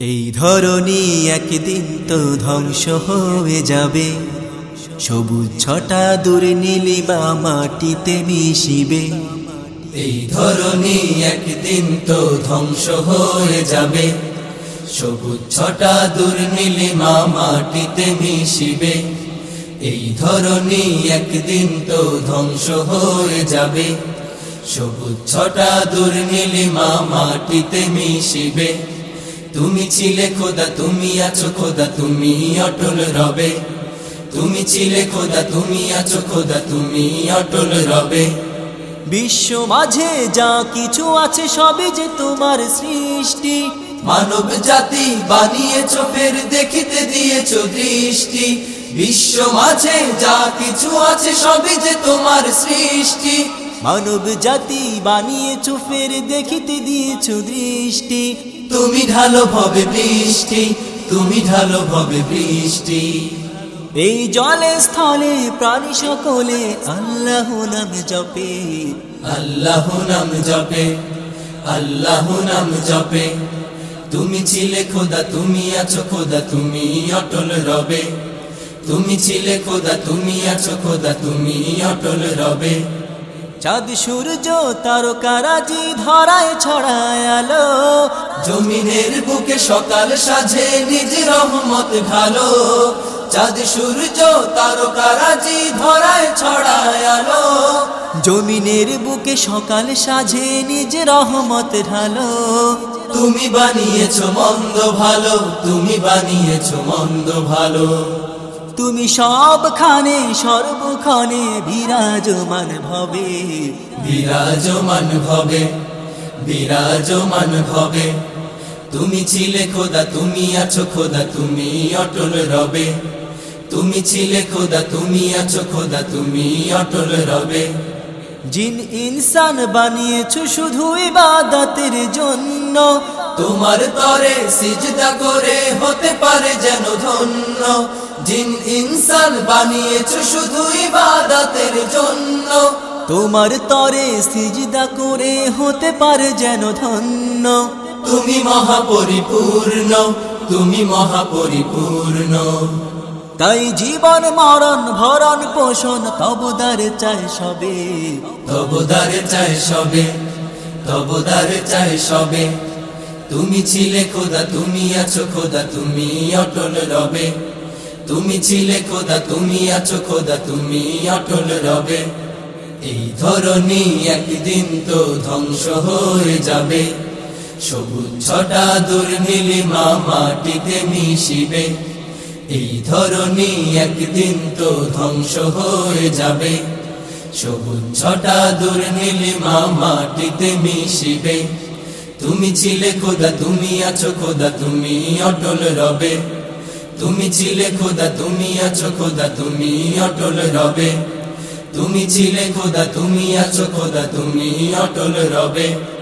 এই ধরনী একদিন তো ধ্বংস হয়ে যাবে। সবুজ ছটা দূর নীলিমা মাটিতে মিশিবে। এই ধরনী একদিন তো ধ্বংস হয়ে যাবে। সবুজ ছটা দূর নীলিমা মাটিতে মিশিবে। এই ধরনী একদিন তো ধ্বংস হয়ে যাবে। সবুজ ছটা দূর নীলিমা মাটিতে মিশিবে। তুমি ছিলে খোদা, তুমি আছো খোদা, তুমি অটল রবে। তুমি ছিলে খোদা, তুমি আছো খোদা, তুমি অটল রবে। বিশ্ব মাঝে যা কিছু আছে সবই যে তোমার সৃষ্টি। মানব জাতি বানিয়েছ, ফের দেখিতে দিয়েছ দৃষ্টি। বিশ্ব মাঝে যা কিছু আছে সবই যে তোমার সৃষ্টি। মানব জাতি বানিয়েছ ফের দেখিতে দিয়েছ দৃষ্টি। তুমি ঢালো ভবে বৃষ্টি, তুমি ঢালো ভবে বৃষ্টি। এই জলে স্থলে প্রাণী সকলে আল্লাহ নাম জপে। আল্লাহ নাম জপে, আল্লাহ নাম জপে। তুমি ছিলে খোদা, তুমি আছো খোদা, তুমি অটল রবে। তুমি ছিলে খোদা, তুমি আছো খোদা, তুমি অটল রবে। চাঁদ সূর্য তারকারাজি ধরায় ছড়ায় আলো। জমিনের বুকে সকাল সাজে নিজ রহমত ঢালো। চাঁদ সূর্য তারকারাজি ধরায় ছড়ায় আলো। জমিনের বুকে সকাল সাজে নিজ রহমত ঢালো। তুমি বানিয়েছ মন্দ ভালো, তুমি বানিয়েছ মন্দ ভালো। তুমি সবখানে সর্বক্ষণে বিরাজমান ভবে। বিরাজমান ভবে বিরাজমান ভবে। তুমি ছিলে খোদা তুমি আছো খোদা তুমি অটল রবে। তুমি ছিলে খোদা তুমি আছো খোদা তুমি অটল রবে। জিন ইনসান বানিয়েছো শুধু ইবাদতের জন্য। তোমার তরে সিজদা করে হতে পারে যেন ধন্য। জিন ইনসান বানিয়েছো শুধু ইবাদতের জন্য। তোমার তরে সিজদা করে হতে পারে যেন ধন্য। তুমি মহাপরিপূর্ণ তুমি মহাপরিপূর্ণ। তাই জীবন, মরণ, ভরণ, পোষণ তবদার চাই সবে। তবদারে চাই সবে তবদারে চাই সবে। তুমি ছিলে খোদা, তুমি আছো খোদা, তুমি অটল রবে। তুমি ছিলে খোদা, তুমি আছো খোদা, তুমি অটল রবে। এই ধরনী একদিন তো ধ্বংস হয়ে যাবে। সবুজ ছটা দূর নীলিমা মাটিতে মিশিবে। এই ধরনী একদিন তো ধ্বংস হয়ে যাবে। সবুজ ছটা দূর নীলিমা মাটিতে মিশিবে। তুমি ছিলে খোদা, তুমি আছো খোদা, তুমি অটল রবে। তুমি ছিলে খোদা, তুমি আছো খোদা, তুমি অটল রবে। তুমি ছিলে খোদা, তুমি আছো খোদা, তুমি অটল রবে।